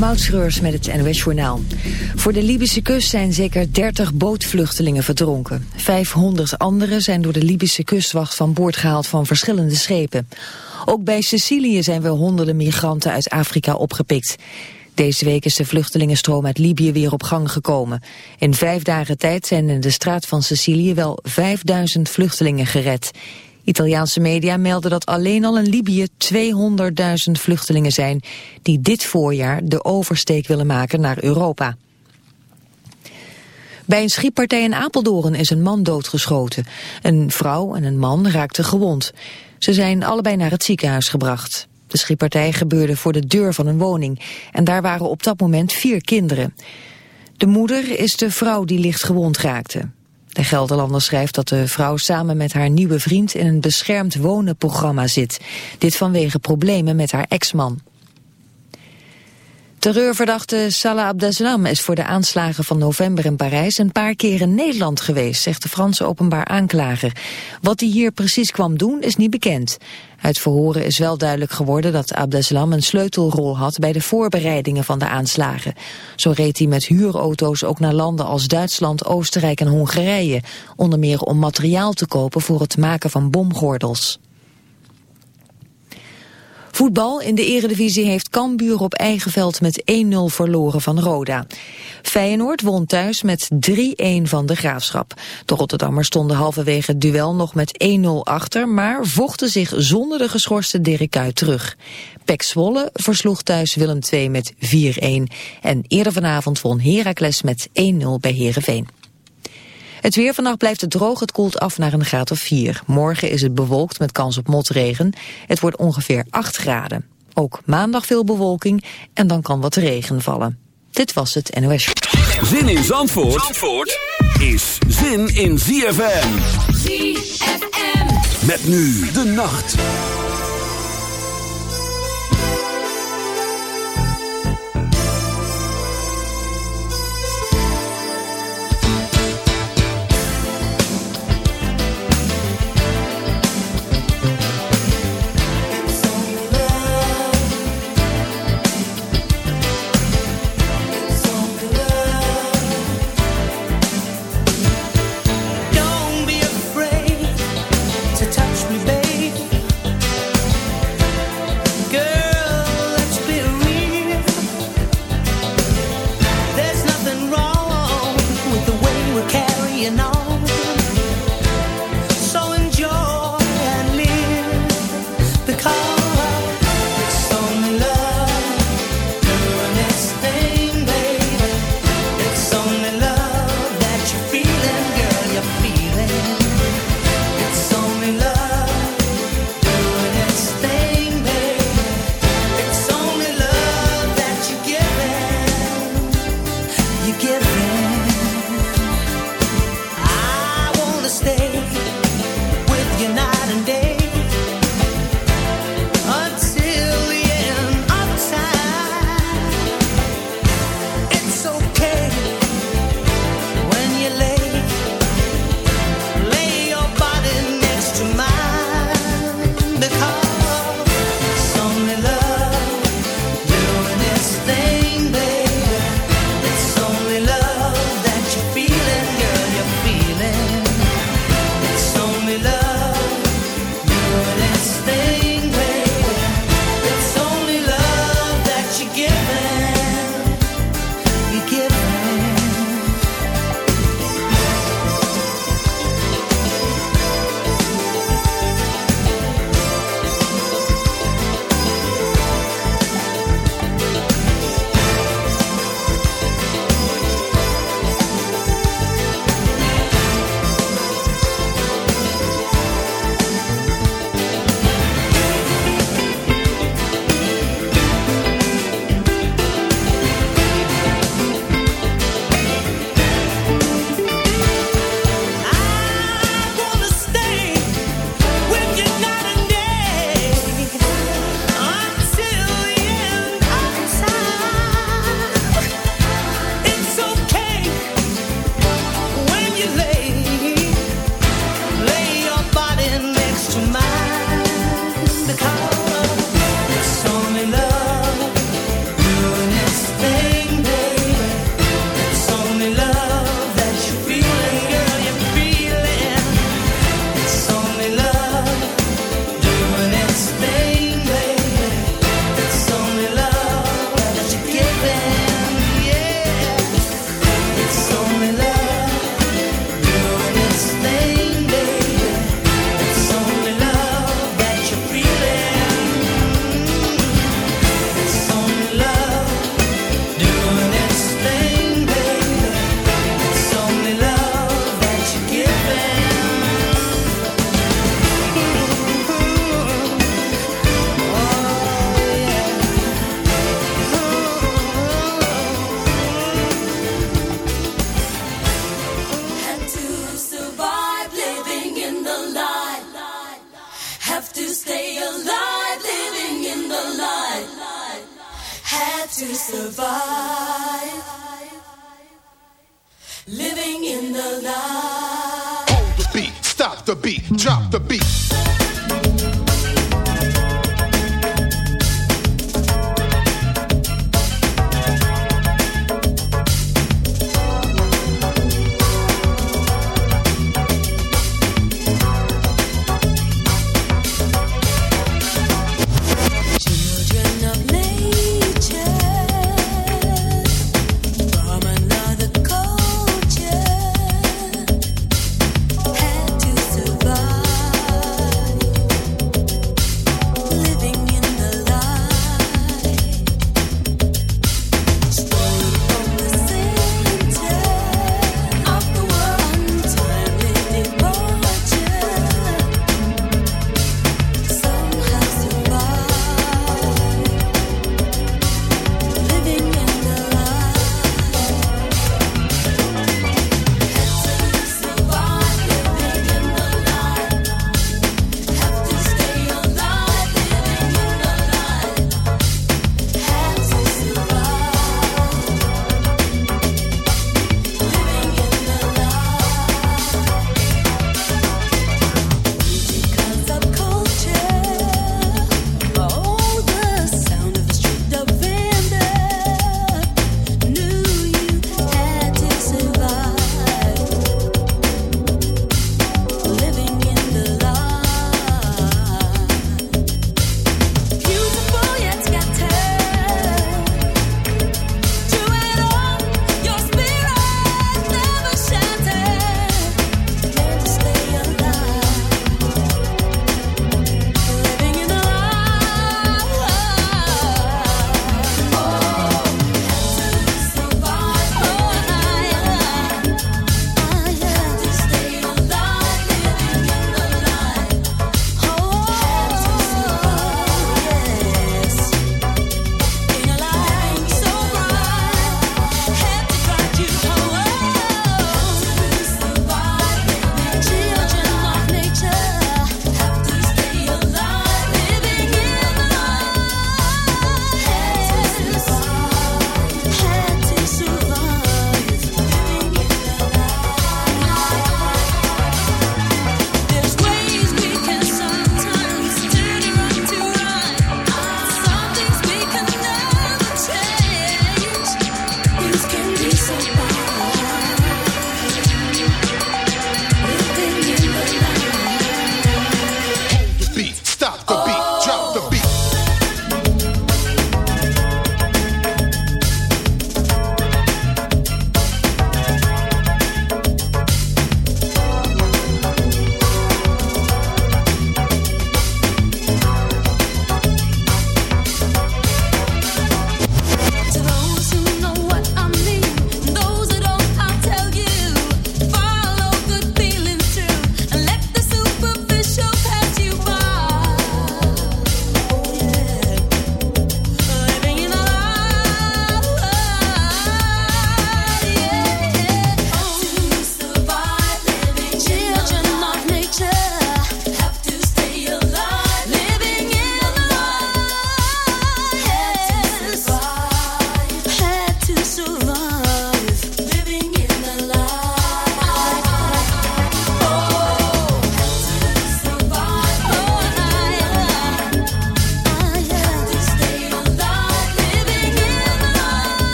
Moutschreurs met het NOS Journaal. Voor de Libische kust zijn zeker 30 bootvluchtelingen verdronken. 500 anderen zijn door de Libische kustwacht van boord gehaald van verschillende schepen. Ook bij Sicilië zijn weer honderden migranten uit Afrika opgepikt. Deze week is de vluchtelingenstroom uit Libië weer op gang gekomen. In vijf dagen tijd zijn in de straat van Sicilië wel 5000 vluchtelingen gered. Italiaanse media melden dat alleen al in Libië 200.000 vluchtelingen zijn... die dit voorjaar de oversteek willen maken naar Europa. Bij een schietpartij in Apeldoorn is een man doodgeschoten. Een vrouw en een man raakten gewond. Ze zijn allebei naar het ziekenhuis gebracht. De schietpartij gebeurde voor de deur van een woning. En daar waren op dat moment vier kinderen. De moeder is de vrouw die licht gewond raakte. De Gelderlander schrijft dat de vrouw samen met haar nieuwe vriend in een beschermd wonenprogramma zit. Dit vanwege problemen met haar ex-man. Terreurverdachte Salah Abdeslam is voor de aanslagen van november in Parijs een paar keer in Nederland geweest, zegt de Franse openbaar aanklager. Wat hij hier precies kwam doen is niet bekend. Uit verhoren is wel duidelijk geworden dat Abdeslam een sleutelrol had bij de voorbereidingen van de aanslagen. Zo reed hij met huurauto's ook naar landen als Duitsland, Oostenrijk en Hongarije, onder meer om materiaal te kopen voor het maken van bomgordels. Voetbal in de eredivisie heeft Cambuur op eigen veld met 1-0 verloren van Roda. Feyenoord won thuis met 3-1 van de Graafschap. De Rotterdammers stonden halverwege het duel nog met 1-0 achter... maar vochten zich zonder de geschorste Dirk Kuyt terug. Pek Zwolle versloeg thuis Willem II met 4-1. En eerder vanavond won Heracles met 1-0 bij Heerenveen. Het weer vannacht blijft het droog, het koelt af naar een graad of 4. Morgen is het bewolkt met kans op motregen. Het wordt ongeveer 8 graden. Ook maandag veel bewolking en dan kan wat regen vallen. Dit was het NOS. Zin in Zandvoort, Zandvoort is zin in ZFM. ZFM. Met nu de nacht.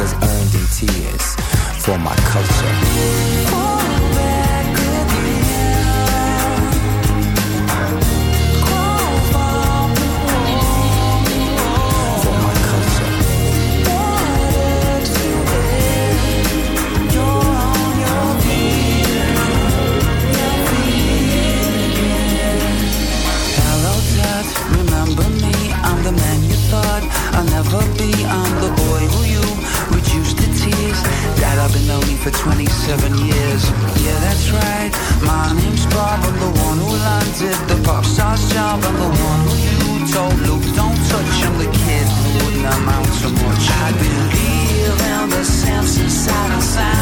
earned in tears for my culture. For 27 years. Yeah, that's right. My name's Bob. I'm the one who landed the pop star's job. I'm the one who you told Luke, don't touch. I'm the kid who wouldn't amount to much. I believe in the sense inside and sound.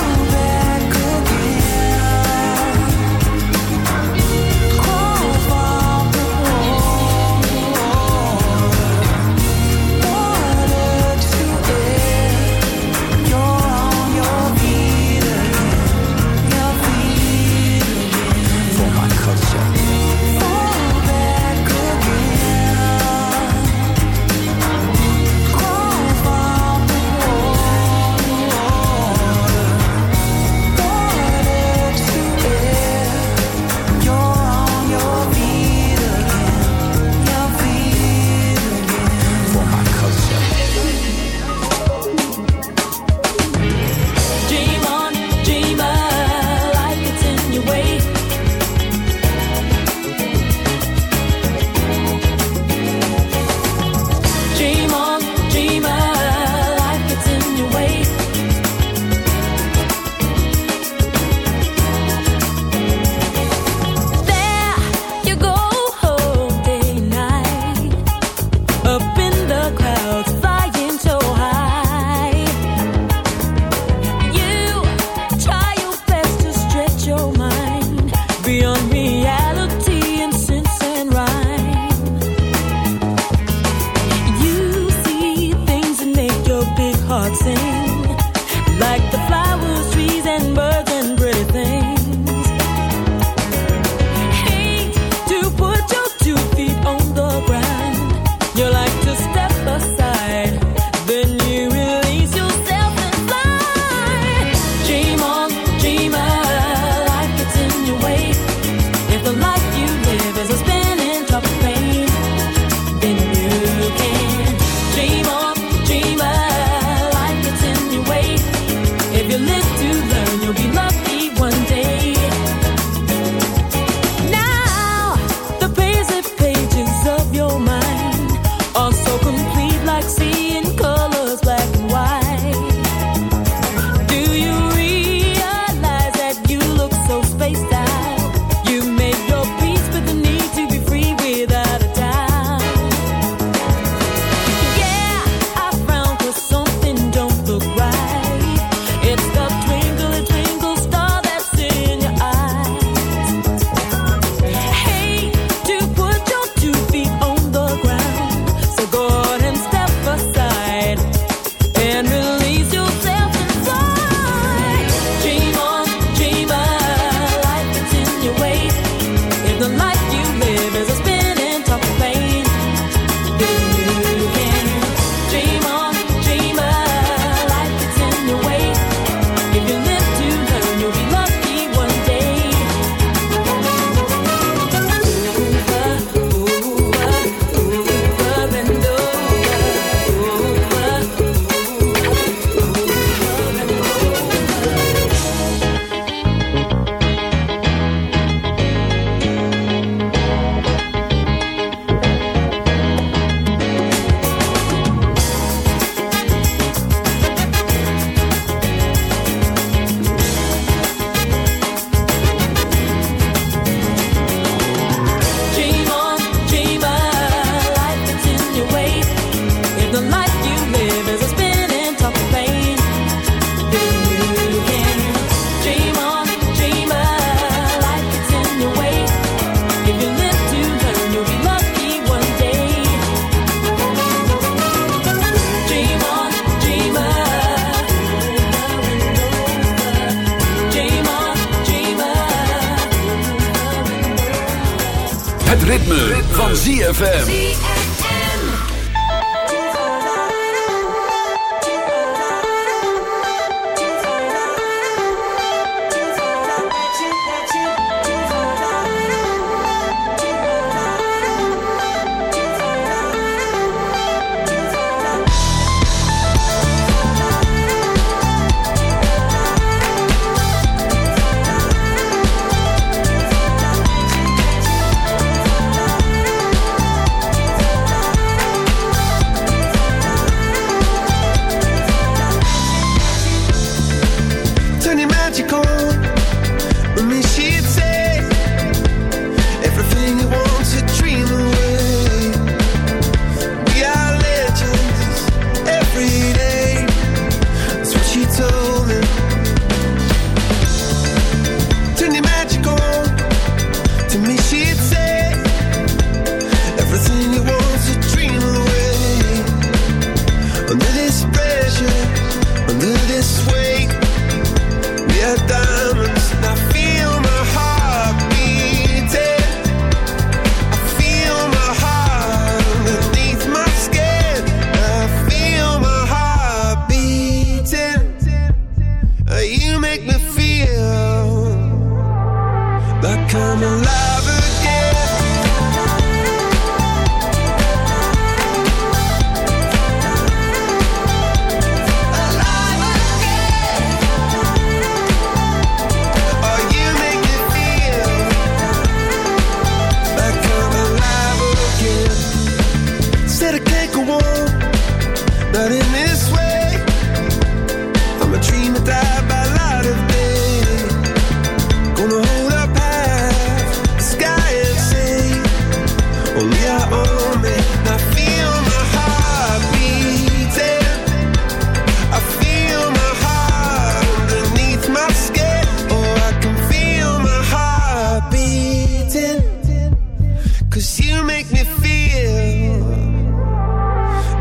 Cause you make me feel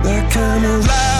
like I'm alive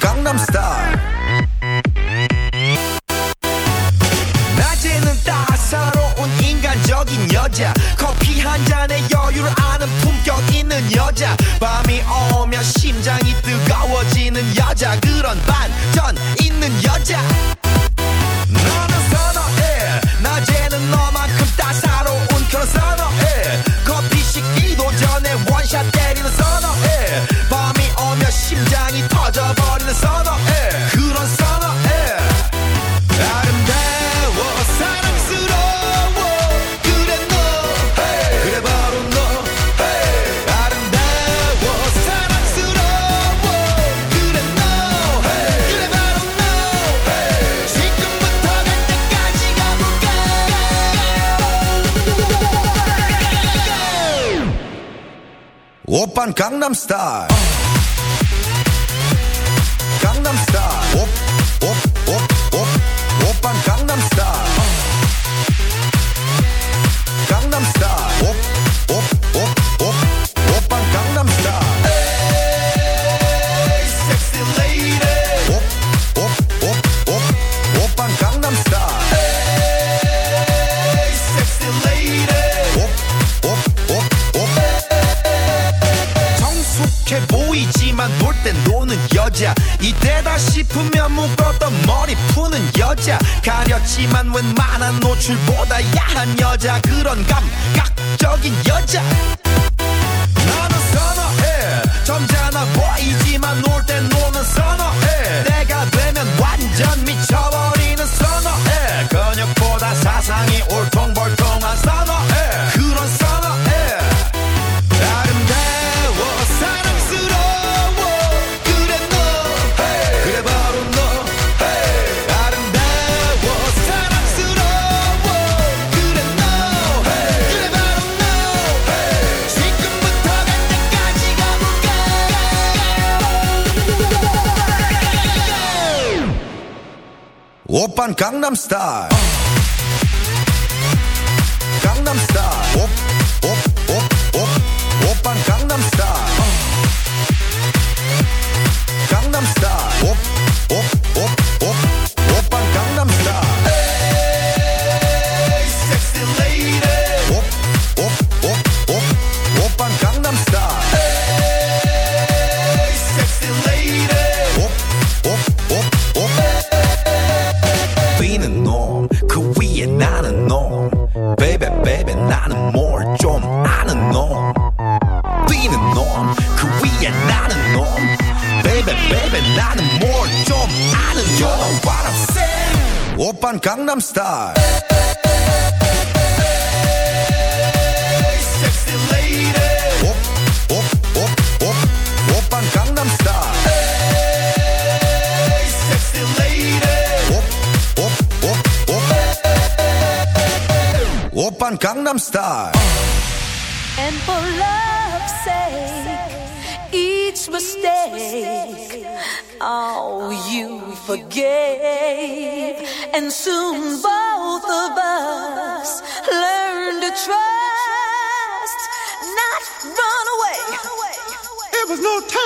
강남스타일. 낮에는 따사로운 인간적인 여자. 커피 한 잔에 여유를 아는 품격 있는 여자. 밤이 오면 심장이 뜨거워지는 여자. 그런 밤 star. van Gangnam Style. star. Oppan Gangnam Style. And for love's sake, each mistake, oh, you forgave and soon both of us learned to trust, not run away. It was no time.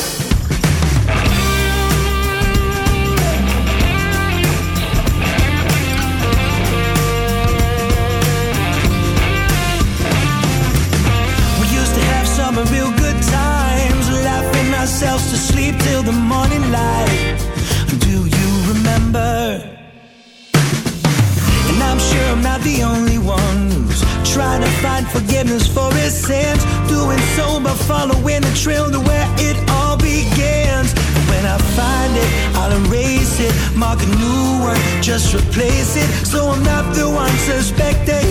Trail to where it all begins. And when I find it, I'll erase it, mark a new one, just replace it. So I'm not the one suspected.